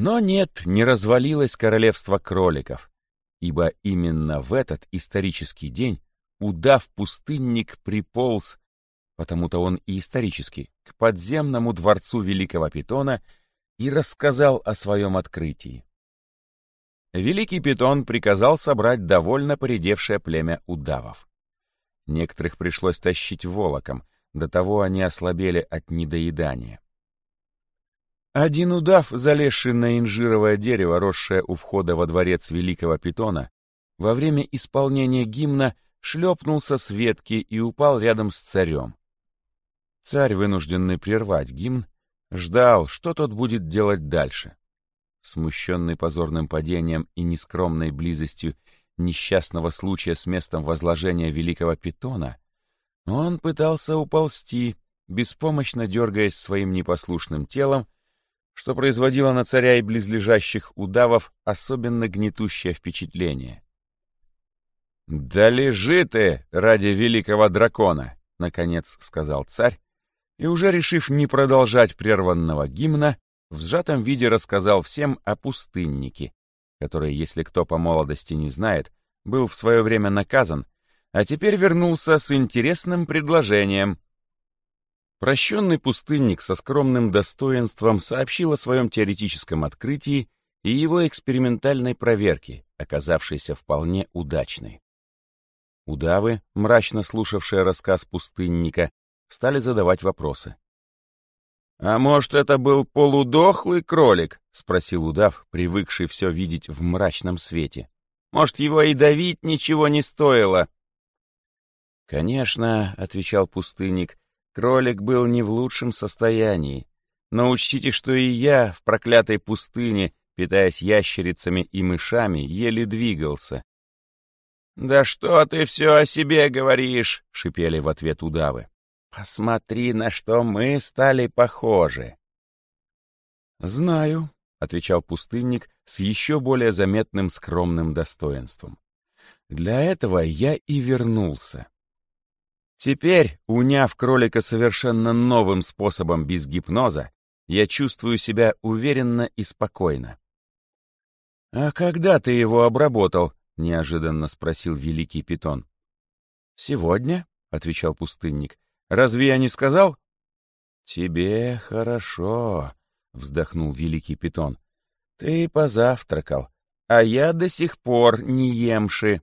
Но нет, не развалилось королевство кроликов, ибо именно в этот исторический день удав-пустынник приполз, потому-то он и исторический, к подземному дворцу великого питона и рассказал о своем открытии. Великий питон приказал собрать довольно поредевшее племя удавов. Некоторых пришлось тащить волоком, до того они ослабели от недоедания. Один удав, залезший на инжировое дерево, росшее у входа во дворец великого питона, во время исполнения гимна шлепнулся с ветки и упал рядом с царем. Царь, вынужденный прервать гимн, ждал, что тот будет делать дальше. Смущенный позорным падением и нескромной близостью несчастного случая с местом возложения великого питона, он пытался уползти, беспомощно дергаясь своим непослушным телом, что производило на царя и близлежащих удавов особенно гнетущее впечатление. «Да лежи ты ради великого дракона!» — наконец сказал царь, и уже решив не продолжать прерванного гимна, в сжатом виде рассказал всем о пустыннике, который, если кто по молодости не знает, был в свое время наказан, а теперь вернулся с интересным предложением. Прощенный пустынник со скромным достоинством сообщил о своем теоретическом открытии и его экспериментальной проверке, оказавшейся вполне удачной. Удавы, мрачно слушавшие рассказ пустынника, стали задавать вопросы. «А может, это был полудохлый кролик?» — спросил удав, привыкший все видеть в мрачном свете. «Может, его и давить ничего не стоило?» «Конечно», — отвечал пустынник, — «кролик был не в лучшем состоянии. Но учтите, что и я в проклятой пустыне, питаясь ящерицами и мышами, еле двигался». «Да что ты все о себе говоришь?» — шипели в ответ удавы. Посмотри, на что мы стали похожи. Знаю, отвечал пустынник с еще более заметным скромным достоинством. Для этого я и вернулся. Теперь, уняв кролика совершенно новым способом без гипноза, я чувствую себя уверенно и спокойно. «А когда ты его обработал?» — неожиданно спросил великий питон. «Сегодня», — отвечал пустынник, Разве я не сказал?» «Тебе хорошо», — вздохнул великий питон. «Ты позавтракал, а я до сих пор не емши».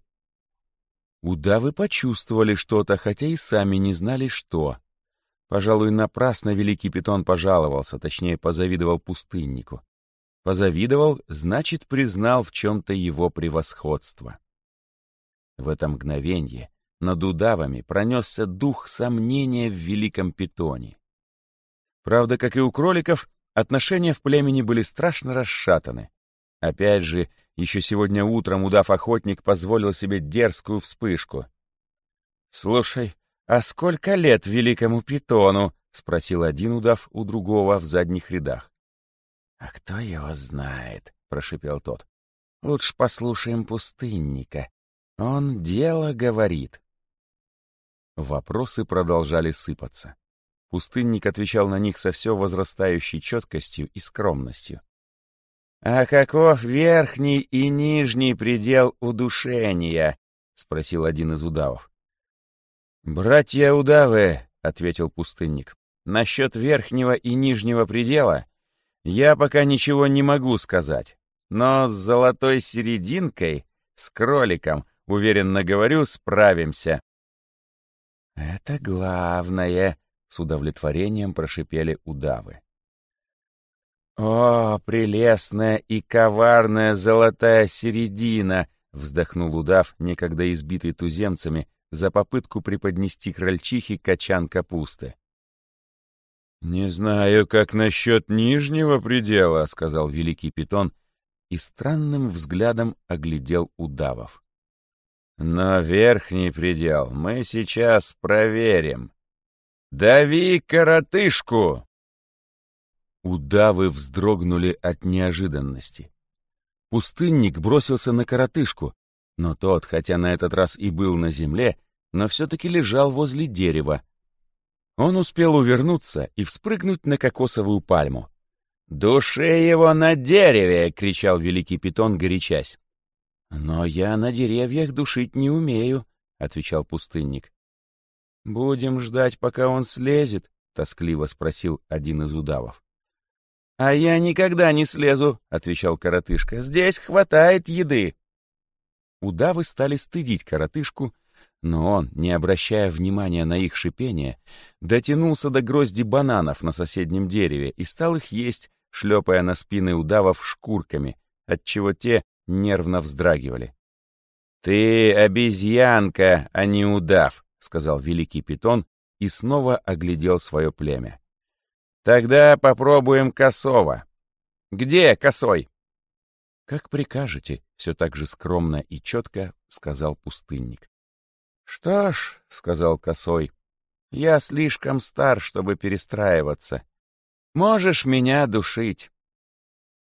Удавы почувствовали что-то, хотя и сами не знали, что. Пожалуй, напрасно великий питон пожаловался, точнее, позавидовал пустыннику. Позавидовал, значит, признал в чем-то его превосходство. В это мгновенье над удавами пронесся дух сомнения в великом питоне. Правда, как и у кроликов, отношения в племени были страшно расшатаны. Опять же, еще сегодня утром удав-охотник позволил себе дерзкую вспышку. «Слушай, а сколько лет великому питону?» — спросил один удав у другого в задних рядах. «А кто его знает?» — прошипел тот. «Лучше послушаем пустынника. Он дело говорит». Вопросы продолжали сыпаться. Пустынник отвечал на них со все возрастающей четкостью и скромностью. «А каков верхний и нижний предел удушения?» — спросил один из удавов. «Братья удавы», — ответил пустынник, — «насчет верхнего и нижнего предела я пока ничего не могу сказать, но с золотой серединкой, с кроликом, уверенно говорю, справимся. «Это главное!» — с удовлетворением прошипели удавы. «О, прелестная и коварная золотая середина!» — вздохнул удав, некогда избитый туземцами, за попытку преподнести крольчихе качан капусты. «Не знаю, как насчет нижнего предела», — сказал великий питон и странным взглядом оглядел удавов. Но верхний предел мы сейчас проверим. Дави коротышку!» Удавы вздрогнули от неожиданности. Пустынник бросился на коротышку, но тот, хотя на этот раз и был на земле, но все-таки лежал возле дерева. Он успел увернуться и вспрыгнуть на кокосовую пальму. «Души его на дереве!» — кричал великий питон, горячась. «Но я на деревьях душить не умею», — отвечал пустынник. «Будем ждать, пока он слезет?» — тоскливо спросил один из удавов. «А я никогда не слезу», — отвечал коротышка. «Здесь хватает еды». Удавы стали стыдить коротышку, но он, не обращая внимания на их шипение, дотянулся до грозди бананов на соседнем дереве и стал их есть, шлепая на спины удавов шкурками, отчего те нервно вздрагивали. «Ты обезьянка, а не удав», — сказал великий питон и снова оглядел свое племя. «Тогда попробуем косого. Где косой?» «Как прикажете», — все так же скромно и четко сказал пустынник. «Что ж», — сказал косой, — «я слишком стар, чтобы перестраиваться. Можешь меня душить».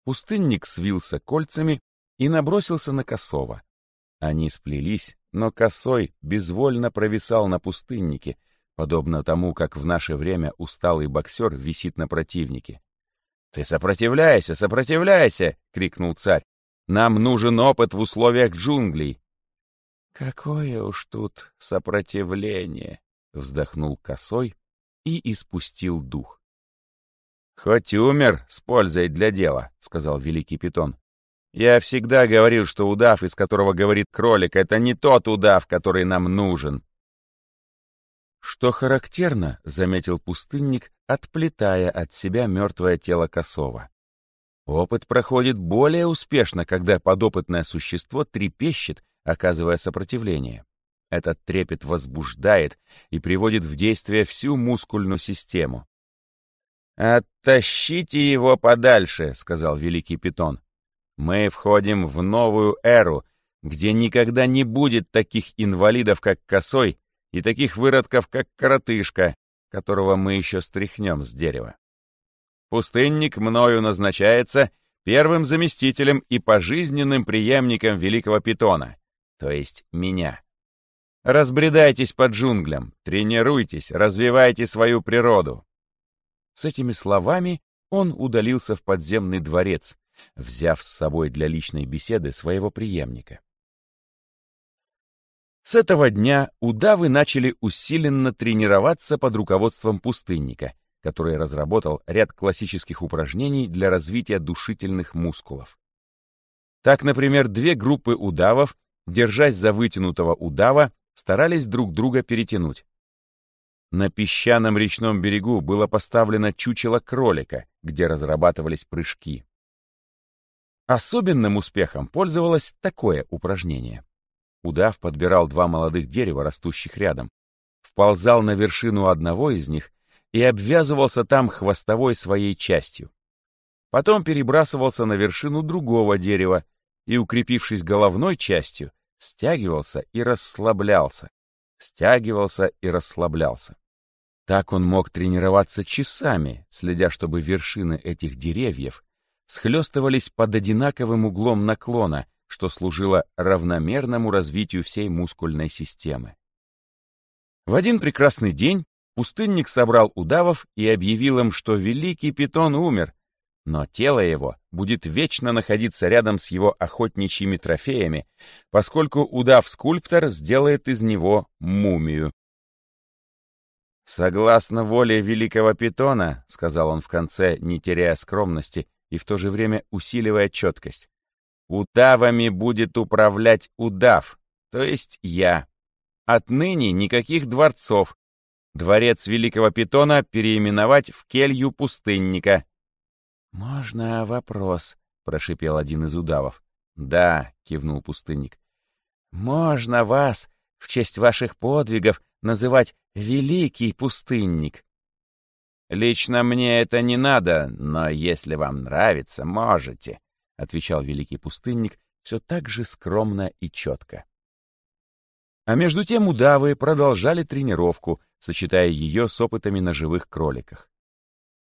Пустынник свился кольцами и набросился на косого. Они сплелись, но косой безвольно провисал на пустыннике, подобно тому, как в наше время усталый боксер висит на противнике. «Ты сопротивляйся, сопротивляйся!» — крикнул царь. «Нам нужен опыт в условиях джунглей!» «Какое уж тут сопротивление!» — вздохнул косой и испустил дух. «Хоть умер с пользой для дела», — сказал великий питон. «Я всегда говорил, что удав, из которого говорит кролик, это не тот удав, который нам нужен». Что характерно, — заметил пустынник, отплетая от себя мертвое тело косого. Опыт проходит более успешно, когда подопытное существо трепещет, оказывая сопротивление. Этот трепет возбуждает и приводит в действие всю мускульную систему. «Оттащите его подальше», — сказал великий питон. «Мы входим в новую эру, где никогда не будет таких инвалидов, как Косой, и таких выродков, как Коротышка, которого мы еще стряхнем с дерева. Пустынник мною назначается первым заместителем и пожизненным преемником великого питона, то есть меня. Разбредайтесь по джунглям, тренируйтесь, развивайте свою природу. С этими словами он удалился в подземный дворец, взяв с собой для личной беседы своего преемника. С этого дня удавы начали усиленно тренироваться под руководством пустынника, который разработал ряд классических упражнений для развития душительных мускулов. Так, например, две группы удавов, держась за вытянутого удава, старались друг друга перетянуть. На песчаном речном берегу было поставлено чучело кролика, где разрабатывались прыжки. Особенным успехом пользовалось такое упражнение. Удав подбирал два молодых дерева, растущих рядом, вползал на вершину одного из них и обвязывался там хвостовой своей частью. Потом перебрасывался на вершину другого дерева и, укрепившись головной частью, стягивался и расслаблялся, стягивался и расслаблялся. Так он мог тренироваться часами, следя, чтобы вершины этих деревьев схлестывались под одинаковым углом наклона, что служило равномерному развитию всей мускульной системы. В один прекрасный день пустынник собрал удавов и объявил им, что великий питон умер, но тело его будет вечно находиться рядом с его охотничьими трофеями, поскольку удав-скульптор сделает из него мумию. «Согласно воле великого питона», — сказал он в конце, не теряя скромности и в то же время усиливая четкость, Удавами будет управлять удав, то есть я. Отныне никаких дворцов. Дворец Великого Питона переименовать в келью пустынника. «Можно вопрос?» — прошипел один из удавов. «Да», — кивнул пустынник. «Можно вас, в честь ваших подвигов, называть Великий Пустынник?» «Лично мне это не надо, но если вам нравится, можете», — отвечал великий пустынник все так же скромно и четко. А между тем удавы продолжали тренировку, сочетая ее с опытами на живых кроликах.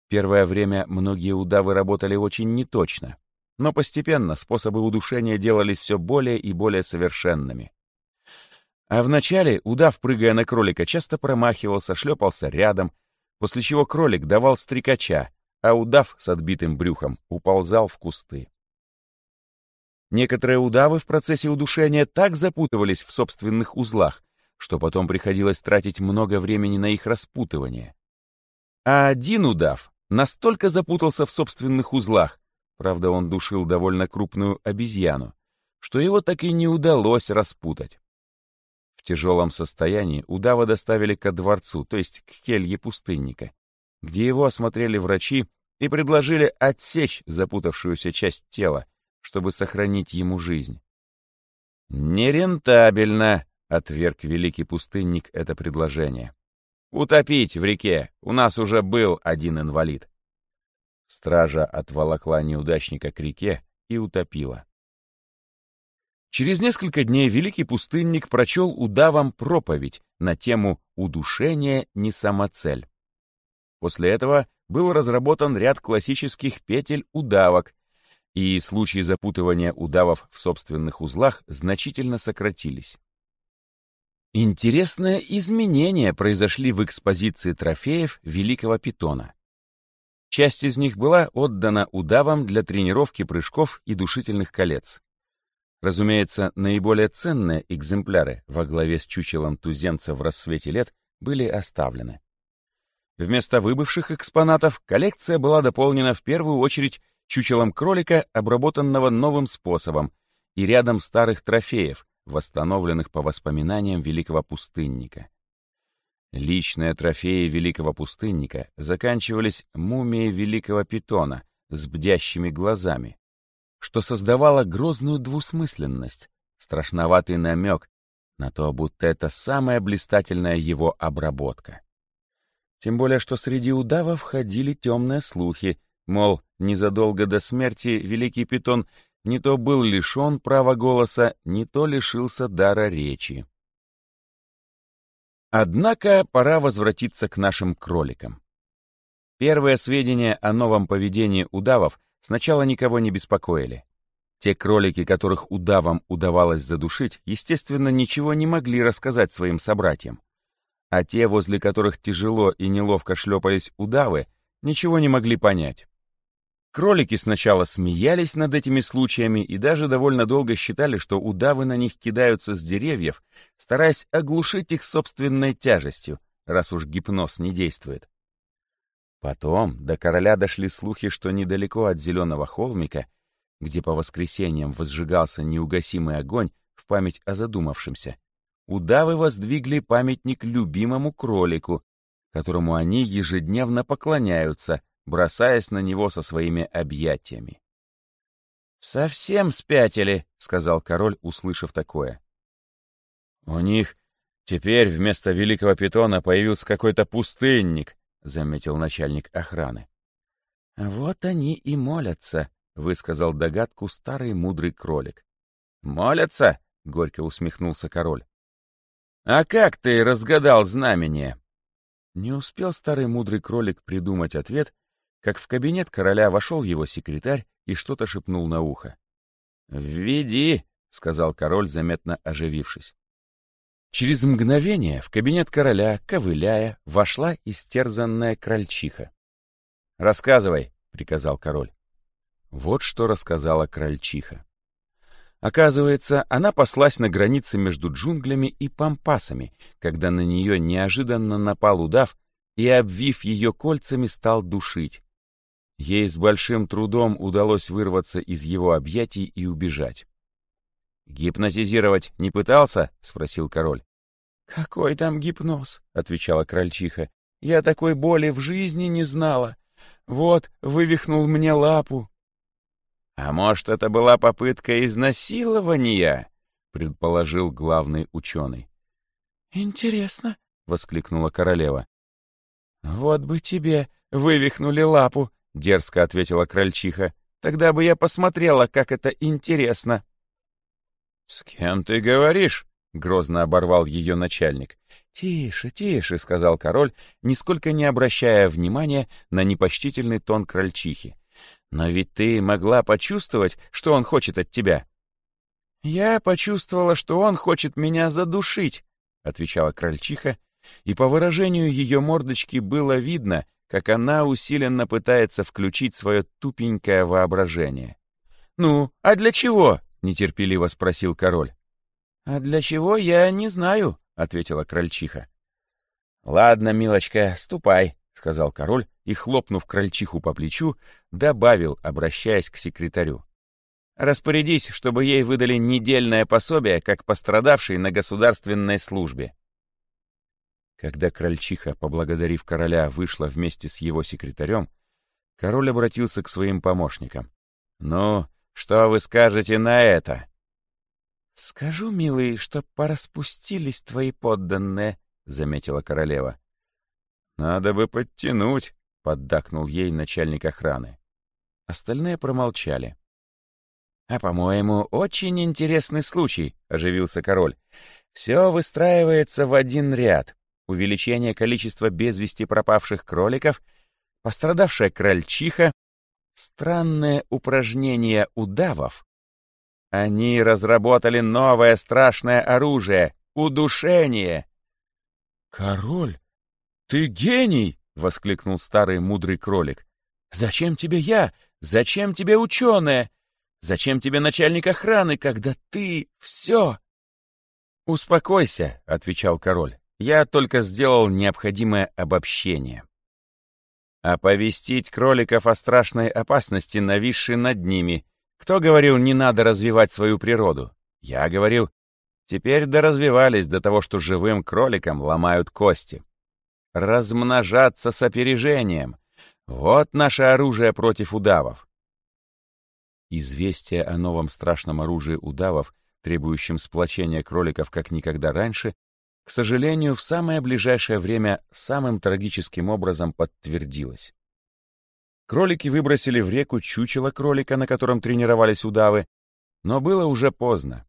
Первое время многие удавы работали очень неточно, но постепенно способы удушения делались все более и более совершенными. А вначале удав, прыгая на кролика, часто промахивался, шлепался рядом, после чего кролик давал стрекача, а удав с отбитым брюхом уползал в кусты. Некоторые удавы в процессе удушения так запутывались в собственных узлах, что потом приходилось тратить много времени на их распутывание. А один удав настолько запутался в собственных узлах, правда, он душил довольно крупную обезьяну, что его так и не удалось распутать. В тяжелом состоянии удава доставили ко дворцу, то есть к келье пустынника, где его осмотрели врачи и предложили отсечь запутавшуюся часть тела, чтобы сохранить ему жизнь. «Нерентабельно», — отверг великий пустынник это предложение. «Утопить в реке, у нас уже был один инвалид». Стража отволокла неудачника к реке и утопила. Через несколько дней великий пустынник прочел удавам проповедь на тему «Удушение не самоцель». После этого был разработан ряд классических петель удавок, и случаи запутывания удавов в собственных узлах значительно сократились. Интересные изменения произошли в экспозиции трофеев Великого Питона. Часть из них была отдана удавам для тренировки прыжков и душительных колец. Разумеется, наиболее ценные экземпляры во главе с чучелом туземца в рассвете лет были оставлены. Вместо выбывших экспонатов коллекция была дополнена в первую очередь чучелом кролика, обработанного новым способом, и рядом старых трофеев, восстановленных по воспоминаниям великого пустынника. Личные трофеи великого пустынника заканчивались мумией великого питона с бдящими глазами, что создавало грозную двусмысленность, страшноватый намек на то, будто это самая блистательная его обработка. Тем более, что среди удавов ходили темные слухи, Мол, незадолго до смерти великий питон не то был лишен права голоса, не то лишился дара речи. Однако пора возвратиться к нашим кроликам. Первые сведения о новом поведении удавов сначала никого не беспокоили. Те кролики, которых удавам удавалось задушить, естественно, ничего не могли рассказать своим собратьям. А те, возле которых тяжело и неловко шлепались удавы, ничего не могли понять. Кролики сначала смеялись над этими случаями и даже довольно долго считали, что удавы на них кидаются с деревьев, стараясь оглушить их собственной тяжестью, раз уж гипноз не действует. Потом до короля дошли слухи, что недалеко от зеленого холмика, где по воскресеньям возжигался неугасимый огонь в память о задумавшемся, удавы воздвигли памятник любимому кролику, которому они ежедневно поклоняются — бросаясь на него со своими объятиями. «Совсем спятили», — сказал король, услышав такое. «У них теперь вместо великого питона появился какой-то пустынник», — заметил начальник охраны. «Вот они и молятся», — высказал догадку старый мудрый кролик. «Молятся?» — горько усмехнулся король. «А как ты разгадал знамение?» Не успел старый мудрый кролик придумать ответ, как в кабинет короля вошел его секретарь и что-то шепнул на ухо. «Введи!» — сказал король, заметно оживившись. Через мгновение в кабинет короля, ковыляя, вошла истерзанная крольчиха. «Рассказывай», — приказал король. Вот что рассказала крольчиха. Оказывается, она паслась на границе между джунглями и пампасами, когда на нее неожиданно напал удав и, обвив ее кольцами, стал душить. Ей с большим трудом удалось вырваться из его объятий и убежать. «Гипнотизировать не пытался?» — спросил король. «Какой там гипноз?» — отвечала крольчиха. «Я такой боли в жизни не знала. Вот, вывихнул мне лапу». «А может, это была попытка изнасилования?» — предположил главный ученый. «Интересно», — воскликнула королева. «Вот бы тебе вывихнули лапу, — дерзко ответила крольчиха. «Тогда бы я посмотрела, как это интересно». «С кем ты говоришь?» — грозно оборвал ее начальник. «Тише, тише», — сказал король, нисколько не обращая внимания на непочтительный тон крольчихи. «Но ведь ты могла почувствовать, что он хочет от тебя». «Я почувствовала, что он хочет меня задушить», — отвечала крольчиха, и по выражению ее мордочки было видно, как она усиленно пытается включить свое тупенькое воображение. «Ну, а для чего?» — нетерпеливо спросил король. «А для чего, я не знаю», — ответила крольчиха. «Ладно, милочка, ступай», — сказал король и, хлопнув крольчиху по плечу, добавил, обращаясь к секретарю. «Распорядись, чтобы ей выдали недельное пособие, как пострадавшей на государственной службе». Когда крольчиха, поблагодарив короля, вышла вместе с его секретарем, король обратился к своим помощникам. «Ну, что вы скажете на это?» «Скажу, милый, что пораспустились твои подданные», — заметила королева. «Надо бы подтянуть», — поддакнул ей начальник охраны. Остальные промолчали. «А, по-моему, очень интересный случай», — оживился король. «Все выстраивается в один ряд. Увеличение количества без вести пропавших кроликов, пострадавшая крольчиха, странное упражнение удавов. Они разработали новое страшное оружие — удушение. «Король, ты гений!» — воскликнул старый мудрый кролик. «Зачем тебе я? Зачем тебе ученые? Зачем тебе начальник охраны, когда ты все?» «Успокойся», — отвечал король. «Я только сделал необходимое обобщение». Оповестить кроликов о страшной опасности, нависшей над ними. Кто говорил, не надо развивать свою природу? Я говорил, Теперь доразвивались до того, что живым кроликам ломают кости. Размножаться с опережением. Вот наше оружие против удавов. Известие о новом страшном оружии удавов, требующем сплочения кроликов как никогда раньше, к сожалению, в самое ближайшее время самым трагическим образом подтвердилось. Кролики выбросили в реку чучело кролика, на котором тренировались удавы, но было уже поздно.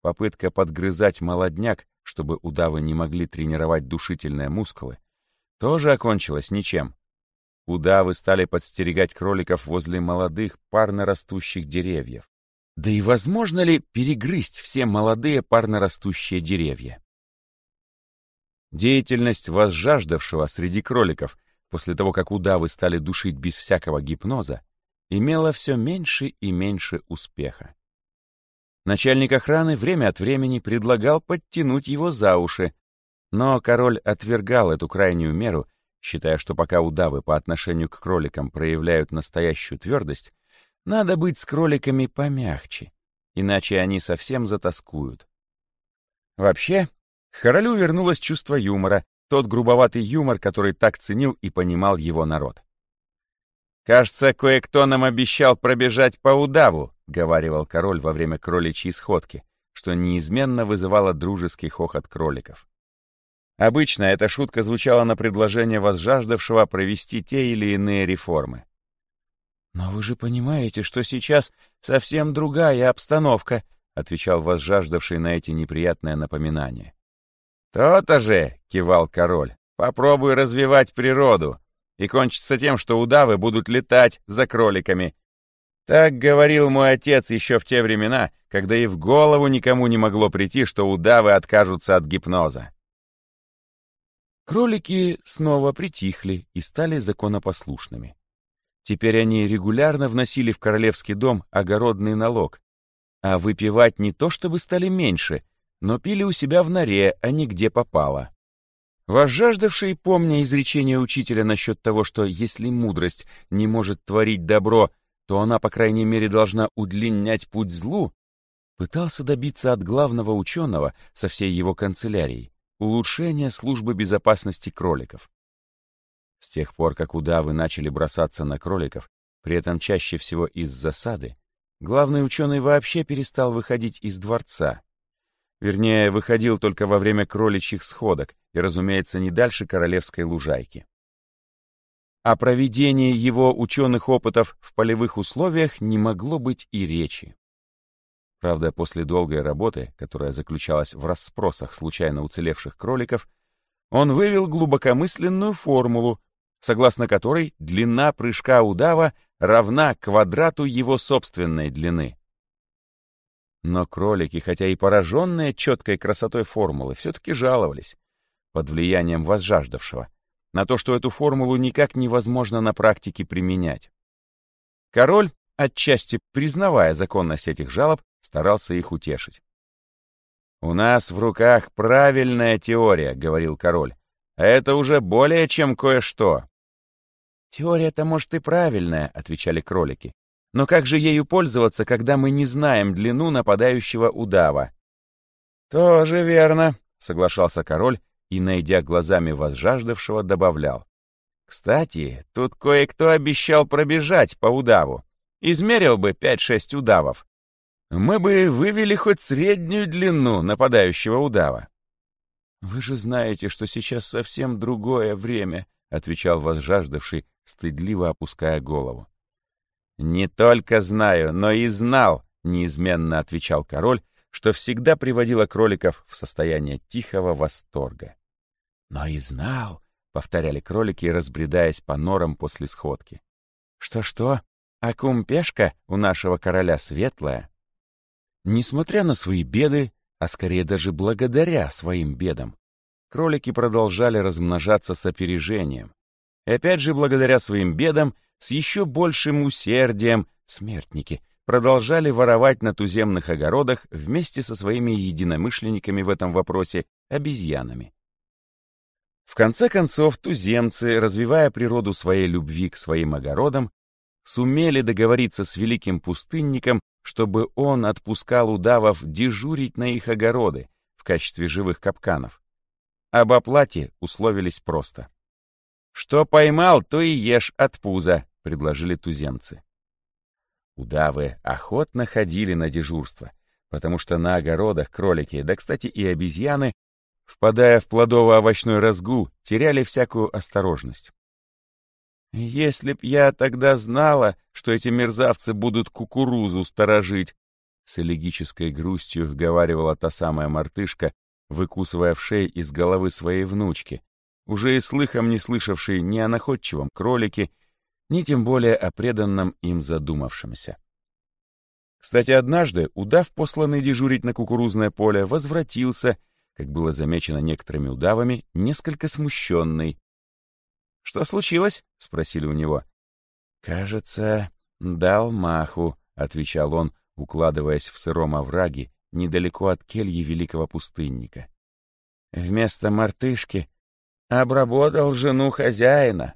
Попытка подгрызать молодняк, чтобы удавы не могли тренировать душительные мускулы, тоже окончилась ничем. Удавы стали подстерегать кроликов возле молодых парно растущих деревьев. Да и возможно ли перегрызть все молодые парно растущие деревья? Деятельность возжаждавшего среди кроликов после того, как удавы стали душить без всякого гипноза, имела все меньше и меньше успеха. Начальник охраны время от времени предлагал подтянуть его за уши, но король отвергал эту крайнюю меру, считая, что пока удавы по отношению к кроликам проявляют настоящую твердость, надо быть с кроликами помягче, иначе они совсем затаскуют. Вообще, к королю вернулось чувство юмора, тот грубоватый юмор, который так ценил и понимал его народ. «Кажется, кое-кто нам обещал пробежать по удаву», — говаривал король во время кроличьей сходки, что неизменно вызывало дружеский хохот кроликов. Обычно эта шутка звучала на предложение возжаждавшего провести те или иные реформы. «Но вы же понимаете, что сейчас совсем другая обстановка», — отвечал возжаждавший на эти неприятные напоминания. «То-то же», — кивал король, — «попробуй развивать природу, и кончится тем, что удавы будут летать за кроликами. Так говорил мой отец еще в те времена, когда и в голову никому не могло прийти, что удавы откажутся от гипноза. Кролики снова притихли и стали законопослушными. Теперь они регулярно вносили в королевский дом огородный налог, а выпивать не то чтобы стали меньше, но пили у себя в норе, а не где попало. Возжаждавший, помня изречение учителя насчет того, что если мудрость не может творить добро, то она, по крайней мере, должна удлинять путь злу, пытался добиться от главного ученого со всей его канцелярией улучшения службы безопасности кроликов. С тех пор, как удавы начали бросаться на кроликов, при этом чаще всего из засады, главный ученый вообще перестал выходить из дворца. Вернее, выходил только во время кроличьих сходок, и, разумеется, не дальше Королевской лужайки. О проведении его ученых опытов в полевых условиях не могло быть и речи. Правда, после долгой работы, которая заключалась в расспросах случайно уцелевших кроликов, он вывел глубокомысленную формулу, согласно которой длина прыжка удава равна квадрату его собственной длины. Но кролики, хотя и пораженные четкой красотой формулы, все-таки жаловались, под влиянием возжаждавшего, на то, что эту формулу никак невозможно на практике применять. Король, отчасти признавая законность этих жалоб, старался их утешить. «У нас в руках правильная теория», — говорил король. «А это уже более чем кое-что». «Теория-то, может, и правильная», — отвечали кролики. «Но как же ею пользоваться, когда мы не знаем длину нападающего удава?» «Тоже верно», — соглашался король и, найдя глазами возжаждавшего, добавлял. «Кстати, тут кое-кто обещал пробежать по удаву. Измерил бы пять-шесть удавов мы бы вывели хоть среднюю длину нападающего удава. «Вы же знаете, что сейчас совсем другое время», — отвечал возжаждавший, стыдливо опуская голову. «Не только знаю, но и знал», — неизменно отвечал король, что всегда приводило кроликов в состояние тихого восторга. «Но и знал», — повторяли кролики, разбредаясь по норам после сходки. «Что-что? А кумпешка у нашего короля светлая?» Несмотря на свои беды, а скорее даже благодаря своим бедам, кролики продолжали размножаться с опережением. И опять же, благодаря своим бедам, с еще большим усердием смертники продолжали воровать на туземных огородах вместе со своими единомышленниками в этом вопросе обезьянами. В конце концов, туземцы, развивая природу своей любви к своим огородам, сумели договориться с великим пустынником чтобы он отпускал удавов дежурить на их огороды в качестве живых капканов. Об оплате условились просто. «Что поймал, то и ешь от пуза», — предложили туземцы. Удавы охотно ходили на дежурство, потому что на огородах кролики, да, кстати, и обезьяны, впадая в плодово-овощной разгул, теряли всякую осторожность. «Если б я тогда знала, что эти мерзавцы будут кукурузу сторожить!» С элегической грустью говаривала та самая мартышка, выкусывая в шее из головы своей внучки, уже и слыхом не слышавшей ни о находчивом кролике, ни тем более о преданном им задумавшемся. Кстати, однажды удав, посланный дежурить на кукурузное поле, возвратился, как было замечено некоторыми удавами, несколько смущенный, «Что случилось?» — спросили у него. «Кажется, дал маху», — отвечал он, укладываясь в сыром овраге недалеко от кельи великого пустынника. «Вместо мартышки обработал жену хозяина».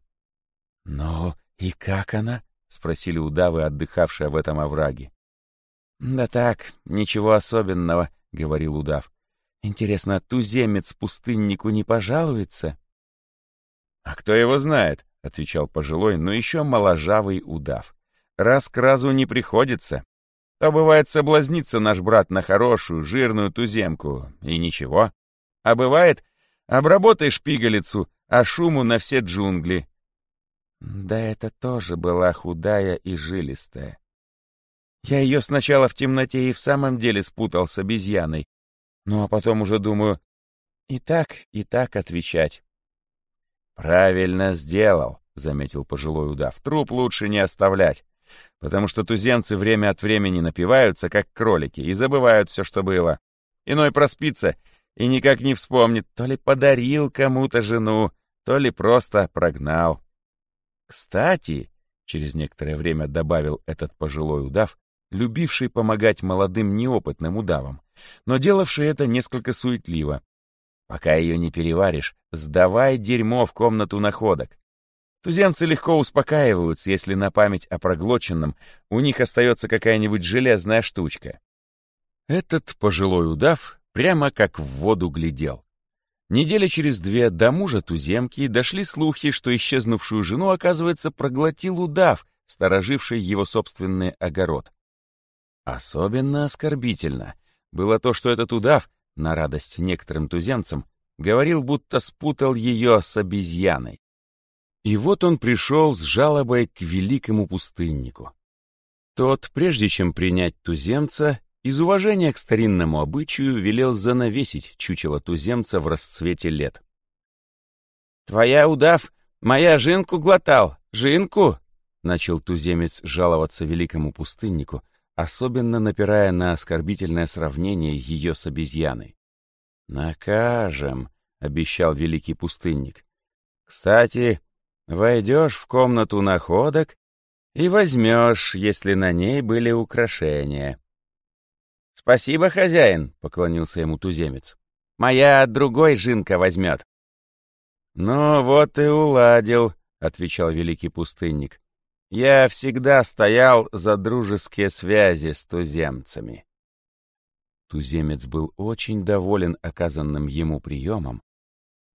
«Ну, и как она?» — спросили удавы, отдыхавшие в этом овраге. «Да так, ничего особенного», — говорил удав. «Интересно, туземец пустыннику не пожалуется?» «А кто его знает?» — отвечал пожилой, но еще моложавый удав. «Раз к разу не приходится. То бывает соблазнится наш брат на хорошую, жирную туземку, и ничего. А бывает, обработаешь пигалицу, а шуму на все джунгли». Да это тоже была худая и жилистая. Я ее сначала в темноте и в самом деле спутал с обезьяной. Ну а потом уже думаю, и так, и так отвечать. «Правильно сделал», — заметил пожилой удав. «Труп лучше не оставлять, потому что туземцы время от времени напиваются, как кролики, и забывают все, что было. Иной проспится и никак не вспомнит, то ли подарил кому-то жену, то ли просто прогнал. Кстати, через некоторое время добавил этот пожилой удав, любивший помогать молодым неопытным удавам, но делавший это несколько суетливо. Пока ее не переваришь, сдавай дерьмо в комнату находок. Туземцы легко успокаиваются, если на память о проглоченном у них остается какая-нибудь железная штучка. Этот пожилой удав прямо как в воду глядел. Недели через две до мужа туземки дошли слухи, что исчезнувшую жену, оказывается, проглотил удав, стороживший его собственный огород. Особенно оскорбительно было то, что этот удав на радость некоторым туземцам, говорил, будто спутал ее с обезьяной. И вот он пришел с жалобой к великому пустыннику. Тот, прежде чем принять туземца, из уважения к старинному обычаю велел занавесить чучело туземца в расцвете лет. «Твоя удав, моя жинку глотал, жинку!» — начал туземец жаловаться великому пустыннику, особенно напирая на оскорбительное сравнение ее с обезьяной. «Накажем», — обещал великий пустынник. Кстати, войдешь в комнату находок и возьмешь, если на ней были украшения. — Спасибо, хозяин, — поклонился ему туземец. — Моя другой жинка возьмет. — Ну вот и уладил, — отвечал великий пустынник. — Я всегда стоял за дружеские связи с туземцами. Туземец был очень доволен оказанным ему приемом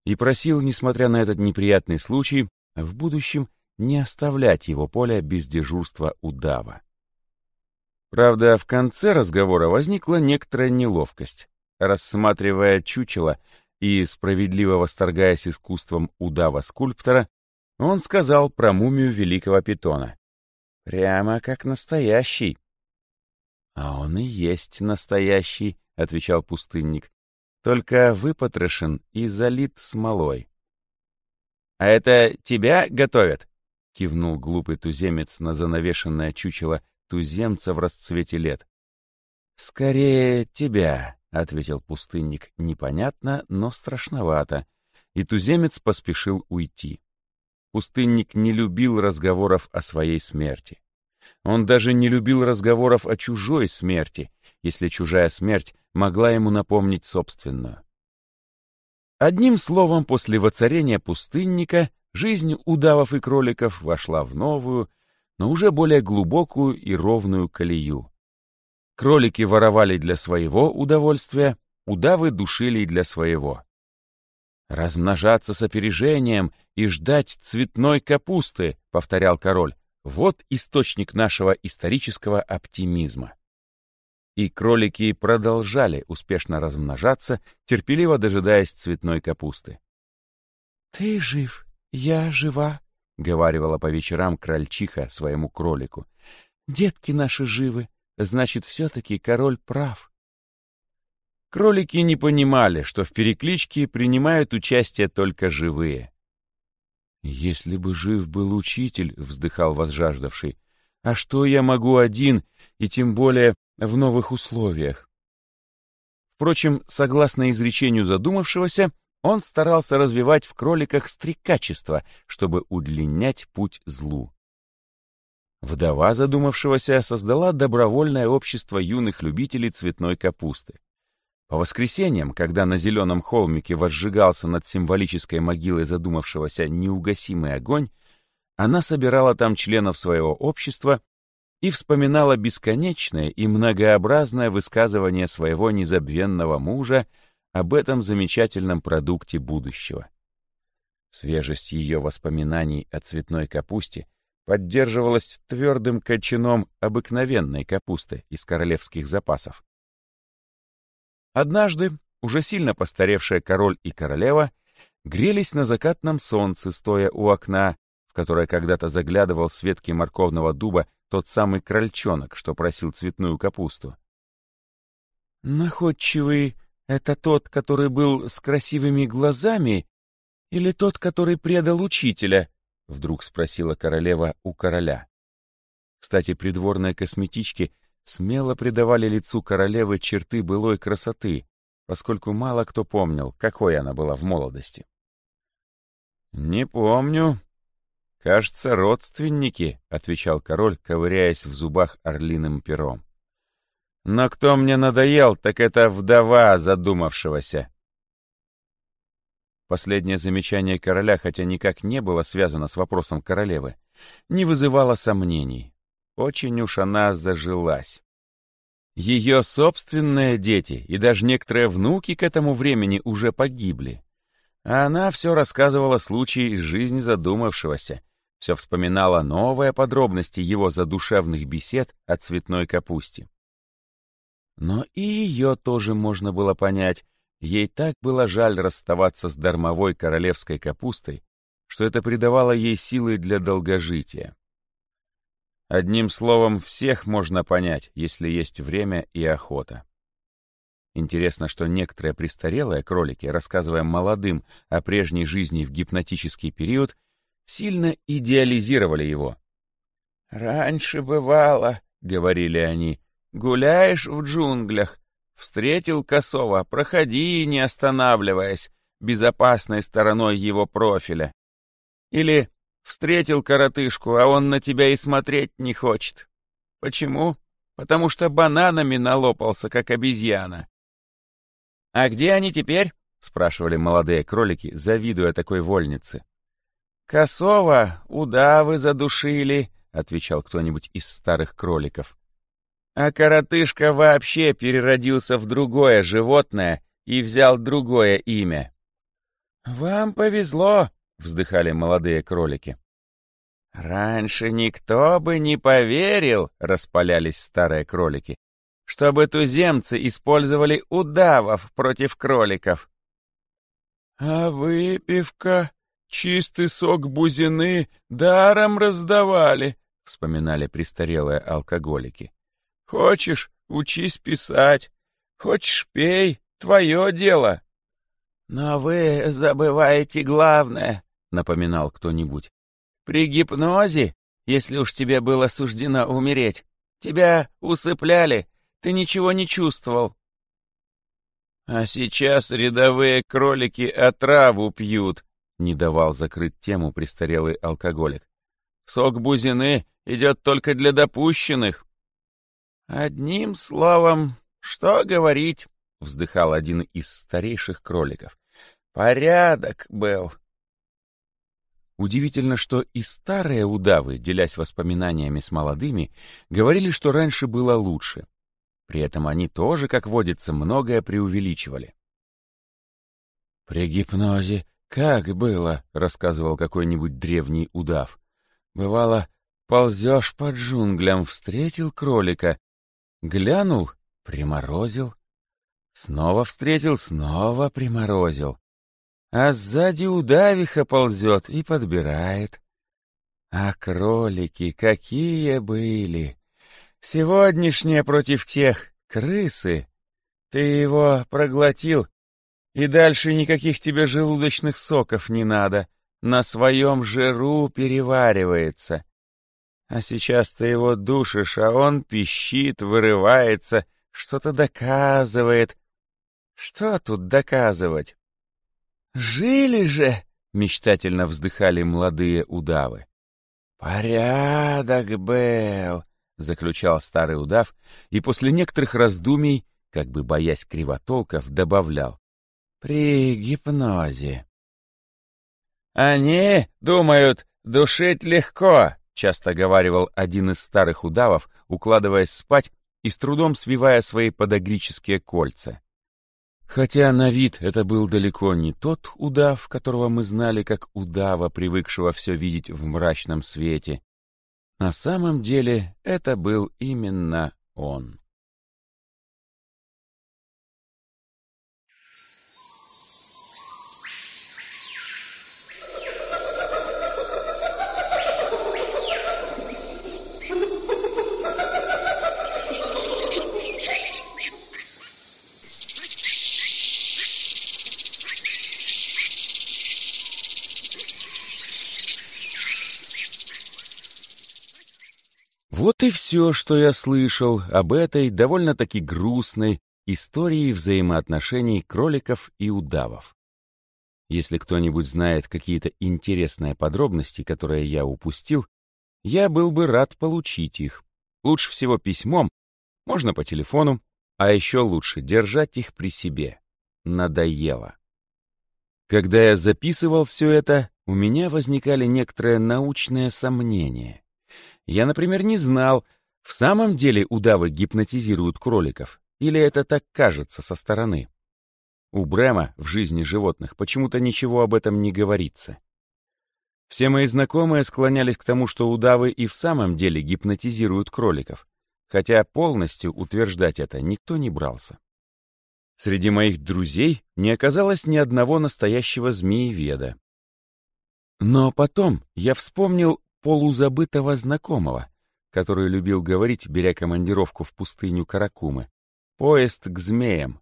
и просил, несмотря на этот неприятный случай, в будущем не оставлять его поля без дежурства удава. Правда, в конце разговора возникла некоторая неловкость. Рассматривая чучело и справедливо восторгаясь искусством удава-скульптора, он сказал про мумию великого питона. «Прямо как настоящий». «А он и есть настоящий», — отвечал пустынник, «только выпотрошен и залит смолой». «А это тебя готовят?» — кивнул глупый туземец на занавешенное чучело туземца в расцвете лет. «Скорее тебя», — ответил пустынник, непонятно, но страшновато, и туземец поспешил уйти. Пустынник не любил разговоров о своей смерти. Он даже не любил разговоров о чужой смерти, если чужая смерть могла ему напомнить собственную. Одним словом, после воцарения пустынника жизнь удавов и кроликов вошла в новую, но уже более глубокую и ровную колею. Кролики воровали для своего удовольствия, удавы душили для своего. «Размножаться с опережением и ждать цветной капусты», — повторял король, — «вот источник нашего исторического оптимизма». И кролики продолжали успешно размножаться, терпеливо дожидаясь цветной капусты. «Ты жив, я жива», — говаривала по вечерам крольчиха своему кролику. «Детки наши живы, значит, все-таки король прав». Кролики не понимали, что в перекличке принимают участие только живые. «Если бы жив был учитель», — вздыхал возжаждавший, «а что я могу один, и тем более в новых условиях?» Впрочем, согласно изречению задумавшегося, он старался развивать в кроликах стрекачество, чтобы удлинять путь злу. Вдова задумавшегося создала добровольное общество юных любителей цветной капусты. По воскресеньям, когда на зеленом холмике возжигался над символической могилой задумавшегося неугасимый огонь, она собирала там членов своего общества и вспоминала бесконечное и многообразное высказывание своего незабвенного мужа об этом замечательном продукте будущего. Свежесть ее воспоминаний о цветной капусте поддерживалась твердым кочаном обыкновенной капусты из королевских запасов. Однажды, уже сильно постаревшая король и королева грелись на закатном солнце, стоя у окна, в которое когда-то заглядывал с ветки морковного дуба тот самый крольчонок, что просил цветную капусту. «Находчивый это тот, который был с красивыми глазами, или тот, который предал учителя? Вдруг спросила королева у короля. Кстати, придворные косметички смело придавали лицу королевы черты былой красоты, поскольку мало кто помнил, какой она была в молодости. «Не помню. Кажется, родственники», — отвечал король, ковыряясь в зубах орлиным пером. Но кто мне надоел, так это вдова задумавшегося. Последнее замечание короля, хотя никак не было связано с вопросом королевы, не вызывало сомнений. Очень уж она зажилась. Ее собственные дети и даже некоторые внуки к этому времени уже погибли. А она все рассказывала случаи из жизни задумавшегося, все вспоминала новые подробности его задушевных бесед о цветной капусте. Но и ее тоже можно было понять. Ей так было жаль расставаться с дармовой королевской капустой, что это придавало ей силы для долгожития. Одним словом, всех можно понять, если есть время и охота. Интересно, что некоторые престарелые кролики, рассказывая молодым о прежней жизни в гипнотический период, сильно идеализировали его. «Раньше бывало», — говорили они, Гуляешь в джунглях, встретил косого, проходи, не останавливаясь, безопасной стороной его профиля. Или встретил коротышку, а он на тебя и смотреть не хочет. Почему? Потому что бананами налопался, как обезьяна. «А где они теперь?» — спрашивали молодые кролики, завидуя такой вольнице. «Косова удавы задушили», — отвечал кто-нибудь из старых кроликов. «А коротышка вообще переродился в другое животное и взял другое имя». «Вам повезло», — вздыхали молодые кролики. «Раньше никто бы не поверил», — распалялись старые кролики, «чтобы туземцы использовали удавов против кроликов». «А выпивка, чистый сок бузины даром раздавали», — вспоминали престарелые алкоголики. «Хочешь — учись писать, хочешь — пей, твое дело». «Но вы забываете главное», — напоминал кто-нибудь. При гипнозе, если уж тебе было суждено умереть, тебя усыпляли, ты ничего не чувствовал. А сейчас рядовые кролики отраву пьют, не давал закрыть тему престарелый алкоголик. Сок бузины идет только для допущенных. Одним словом, что говорить, вздыхал один из старейших кроликов. Порядок был. Удивительно, что и старые удавы, делясь воспоминаниями с молодыми, говорили, что раньше было лучше. При этом они тоже, как водится, многое преувеличивали. «При гипнозе как было?» — рассказывал какой-нибудь древний удав. «Бывало, ползешь по джунглям, встретил кролика, глянул — приморозил, снова встретил, снова приморозил а сзади удавиха ползет и подбирает. А кролики какие были! Сегодняшние против тех крысы. Ты его проглотил, и дальше никаких тебе желудочных соков не надо. На своем жиру переваривается. А сейчас ты его душишь, а он пищит, вырывается, что-то доказывает. Что тут доказывать? «Жили же!» — мечтательно вздыхали молодые удавы. «Порядок был!» — заключал старый удав, и после некоторых раздумий, как бы боясь кривотолков, добавлял. «При гипнозе». «Они думают, душить легко», — часто говаривал один из старых удавов, укладываясь спать и с трудом свивая свои подогрические кольца. Хотя на вид это был далеко не тот удав, которого мы знали как удава, привыкшего все видеть в мрачном свете. На самом деле это был именно он. Вот и все, что я слышал об этой довольно-таки грустной истории взаимоотношений кроликов и удавов. Если кто-нибудь знает какие-то интересные подробности, которые я упустил, я был бы рад получить их. Лучше всего письмом, можно по телефону, а еще лучше держать их при себе. Надоело. Когда я записывал все это, у меня возникали некоторые научные сомнения. Я, например, не знал, в самом деле удавы гипнотизируют кроликов, или это так кажется со стороны. У Брема в жизни животных почему-то ничего об этом не говорится. Все мои знакомые склонялись к тому, что удавы и в самом деле гипнотизируют кроликов, хотя полностью утверждать это никто не брался. Среди моих друзей не оказалось ни одного настоящего змееведа. Но потом я вспомнил полузабытого знакомого, который любил говорить, беря командировку в пустыню Каракумы. Поезд к змеям.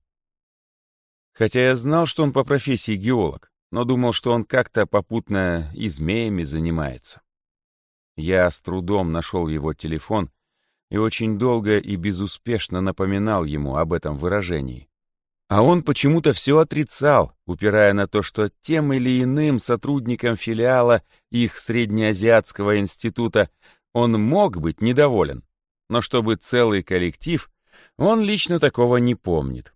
Хотя я знал, что он по профессии геолог, но думал, что он как-то попутно и змеями занимается. Я с трудом нашел его телефон и очень долго и безуспешно напоминал ему об этом выражении. А он почему-то все отрицал, упирая на то, что тем или иным сотрудникам филиала их Среднеазиатского института он мог быть недоволен, но чтобы целый коллектив, он лично такого не помнит.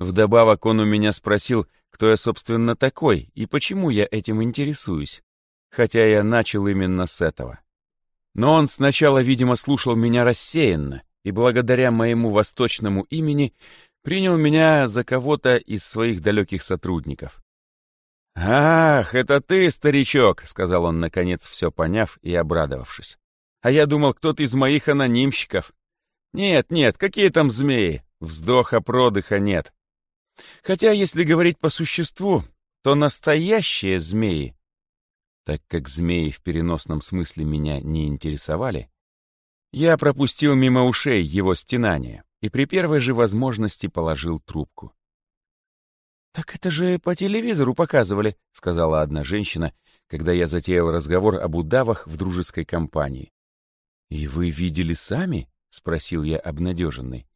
Вдобавок он у меня спросил, кто я, собственно, такой и почему я этим интересуюсь, хотя я начал именно с этого. Но он сначала, видимо, слушал меня рассеянно, и благодаря моему восточному имени принял меня за кого-то из своих далеких сотрудников. «Ах, это ты, старичок!» — сказал он, наконец, все поняв и обрадовавшись. «А я думал, кто-то из моих анонимщиков. Нет, нет, какие там змеи? Вздоха-продыха нет. Хотя, если говорить по существу, то настоящие змеи, так как змеи в переносном смысле меня не интересовали, я пропустил мимо ушей его стенание и при первой же возможности положил трубку. «Так это же по телевизору показывали», — сказала одна женщина, когда я затеял разговор об удавах в дружеской компании. «И вы видели сами?» — спросил я обнадеженный.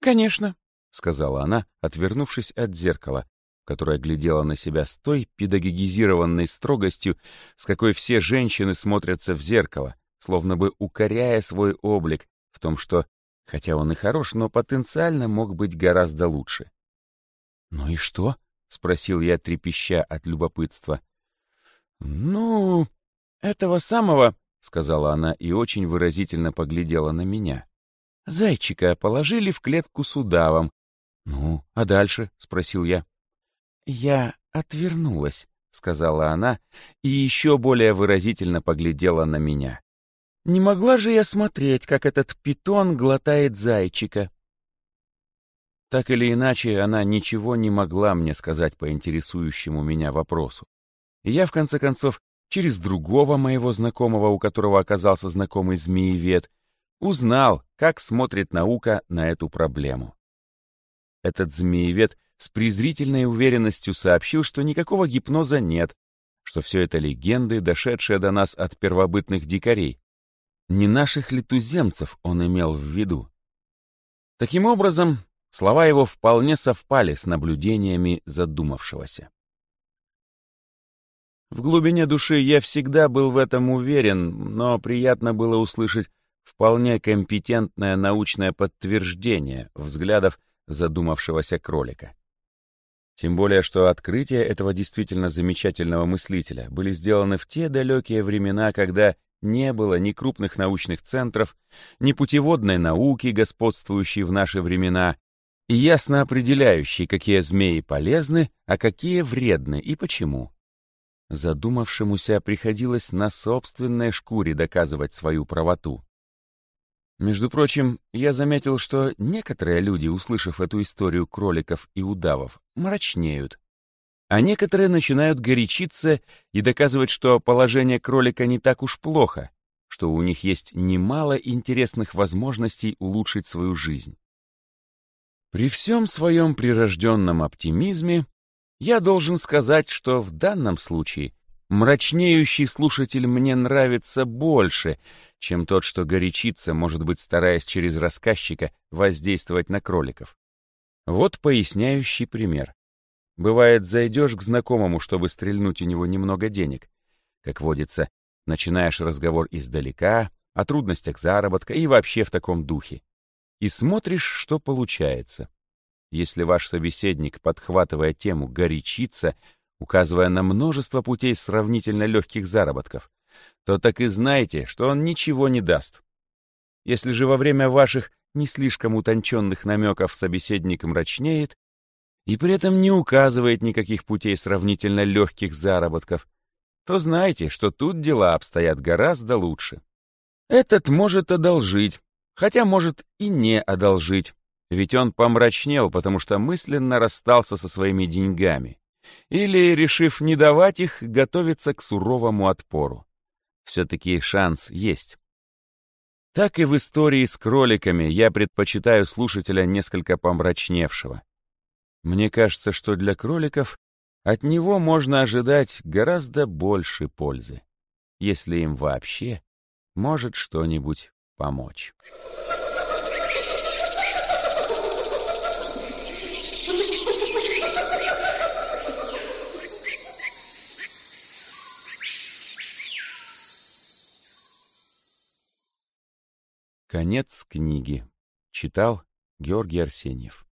«Конечно», — сказала она, отвернувшись от зеркала, которое глядела на себя с той педагогизированной строгостью, с какой все женщины смотрятся в зеркало, словно бы укоряя свой облик в том, что, хотя он и хорош, но потенциально мог быть гораздо лучше. «Ну и что?» — спросил я, трепеща от любопытства. «Ну, этого самого», — сказала она и очень выразительно поглядела на меня. «Зайчика положили в клетку с удавом. Ну, а дальше?» — спросил я. «Я отвернулась», — сказала она и еще более выразительно поглядела на меня. «Не могла же я смотреть, как этот питон глотает зайчика?» Так или иначе, она ничего не могла мне сказать по интересующему меня вопросу. И я, в конце концов, через другого моего знакомого, у которого оказался знакомый змеевед, узнал, как смотрит наука на эту проблему. Этот змеевед с презрительной уверенностью сообщил, что никакого гипноза нет, что все это легенды, дошедшие до нас от первобытных дикарей. Не наших ли туземцев он имел в виду? Таким образом, слова его вполне совпали с наблюдениями задумавшегося. В глубине души я всегда был в этом уверен, но приятно было услышать вполне компетентное научное подтверждение взглядов задумавшегося кролика. Тем более, что открытия этого действительно замечательного мыслителя были сделаны в те далекие времена, когда не было ни крупных научных центров, ни путеводной науки, господствующей в наши времена, и ясно определяющей, какие змеи полезны, а какие вредны и почему. Задумавшемуся приходилось на собственной шкуре доказывать свою правоту. Между прочим, я заметил, что некоторые люди, услышав эту историю кроликов и удавов, мрачнеют. А некоторые начинают горячиться и доказывать, что положение кролика не так уж плохо, что у них есть немало интересных возможностей улучшить свою жизнь. При всем своем прирожденном оптимизме я должен сказать, что в данном случае мрачнеющий слушатель мне нравится больше, чем тот, что горячится, может быть, стараясь через рассказчика воздействовать на кроликов. Вот поясняющий пример. Бывает, зайдешь к знакомому, чтобы стрельнуть у него немного денег. Как водится, начинаешь разговор издалека, о трудностях заработка и вообще в таком духе. И смотришь, что получается. Если ваш собеседник, подхватывая тему, горячится, указывая на множество путей сравнительно легких заработков, то так и знайте, что он ничего не даст. Если же во время ваших не слишком утонченных намеков собеседник мрачнеет и при этом не указывает никаких путей сравнительно легких заработков, то знайте, что тут дела обстоят гораздо лучше. Этот может одолжить, хотя может и не одолжить, ведь он помрачнел, потому что мысленно расстался со своими деньгами, или, решив не давать их, готовится к суровому отпору все-таки шанс есть. Так и в истории с кроликами я предпочитаю слушателя несколько помрачневшего. Мне кажется, что для кроликов от него можно ожидать гораздо больше пользы, если им вообще может что-нибудь помочь. Конец книги. Читал Георгий Арсеньев.